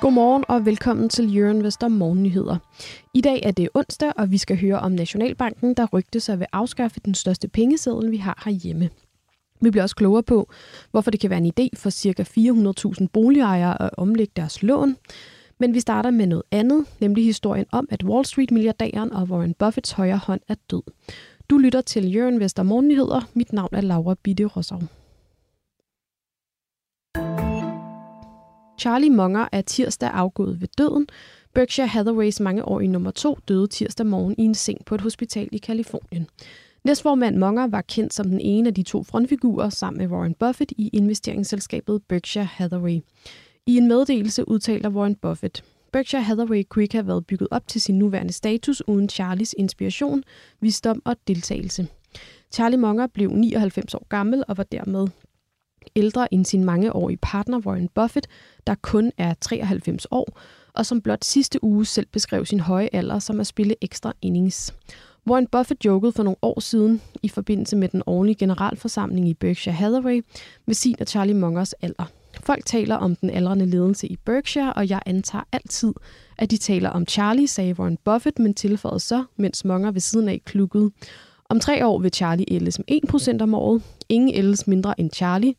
Godmorgen og velkommen til Jørgen Vester Morgennyheder. I dag er det onsdag, og vi skal høre om Nationalbanken, der rygte sig ved afskaffe den største pengeseddel, vi har herhjemme. Vi bliver også klogere på, hvorfor det kan være en idé for ca. 400.000 boligejere at omlægge deres lån. Men vi starter med noget andet, nemlig historien om, at Wall Street-milliardæren og Warren Buffets højre hånd er død. Du lytter til Jørgen Vester Morgennyheder. Mit navn er Laura Bitte Rosau. Charlie Munger er tirsdag afgået ved døden. Berkshire Hathaways mangeårige nummer to døde tirsdag morgen i en seng på et hospital i Kalifornien. Næstformand Munger var kendt som den ene af de to frontfigurer sammen med Warren Buffett i investeringsselskabet Berkshire Hathaway. I en meddelelse udtaler Warren Buffett, Berkshire Hathaway kunne ikke have været bygget op til sin nuværende status uden Charlies inspiration, visdom og deltagelse. Charlie Munger blev 99 år gammel og var dermed ældre end sin mangeårige partner Warren Buffett, der kun er 93 år, og som blot sidste uge selv beskrev sin høje alder som at spille ekstra innings. Warren Buffett jokede for nogle år siden i forbindelse med den årlige generalforsamling i Berkshire Hathaway med sin og Charlie Mungers alder. Folk taler om den aldrende ledelse i Berkshire, og jeg antager altid, at de taler om Charlie, sagde Warren Buffett, men tilføjede så, mens Munger ved siden af klukkede. Om tre år vil Charlie ældes med 1% om året. Ingen ældes mindre end Charlie.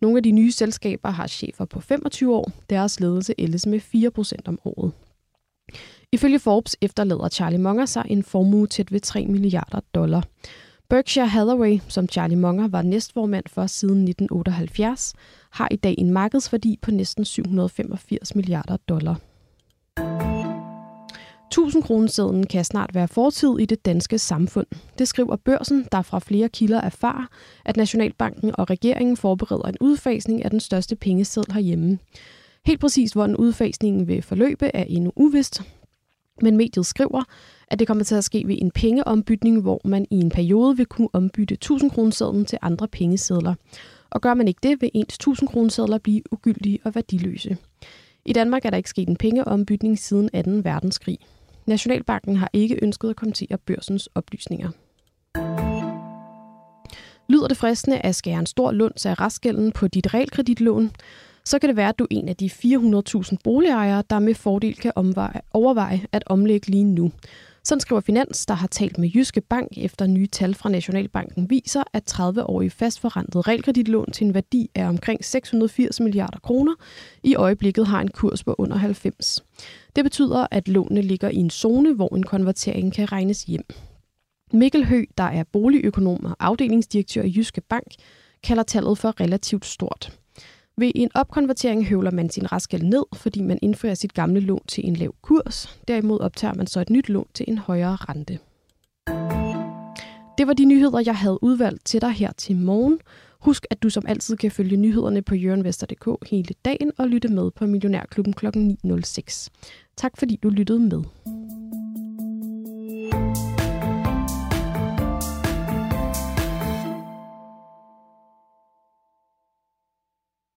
Nogle af de nye selskaber har chefer på 25 år. Deres ledelse ældes med 4% om året. Ifølge Forbes efterlader Charlie Munger sig en formue tæt ved 3 milliarder dollar. Berkshire Hathaway, som Charlie Munger var næstformand for siden 1978, har i dag en markedsværdi på næsten 785 milliarder dollar. 1000 kronesedlen kan snart være fortid i det danske samfund. Det skriver børsen, der fra flere kilder erfarer, at Nationalbanken og regeringen forbereder en udfasning af den største pengeseddel herhjemme. Helt præcis, hvordan udfasningen vil forløbe, er endnu uvist. Men mediet skriver, at det kommer til at ske ved en pengeombytning, hvor man i en periode vil kunne ombytte 1000 kronesedlen til andre pengesedler. Og gør man ikke det, vil ens 1000 kronesedler blive ugyldige og værdiløse. I Danmark er der ikke sket en pengeombytning siden 2. verdenskrig. Nationalbanken har ikke ønsket at kommentere børsens oplysninger. Lyder det fristende at skære en stor lunds af restgælden på dit realkreditlån, så kan det være, at du er en af de 400.000 boligejere, der med fordel kan overveje at omlægge lige nu. Sådan skriver Finans, der har talt med Jyske Bank efter nye tal fra Nationalbanken viser, at 30-årige fastforrentet realkreditlån til en værdi af omkring 680 milliarder kroner i øjeblikket har en kurs på under 90. Det betyder, at lånene ligger i en zone, hvor en konvertering kan regnes hjem. Mikkel Hø, der er boligøkonom og afdelingsdirektør i Jyske Bank, kalder tallet for relativt stort. Ved en opkonvertering høvler man sin restgæld ned, fordi man indfører sit gamle lån til en lav kurs. Derimod optager man så et nyt lån til en højere rente. Det var de nyheder, jeg havde udvalgt til dig her til morgen. Husk, at du som altid kan følge nyhederne på jørenvester.dk hele dagen og lytte med på Millionærklubben kl. 9.06. Tak fordi du lyttede med.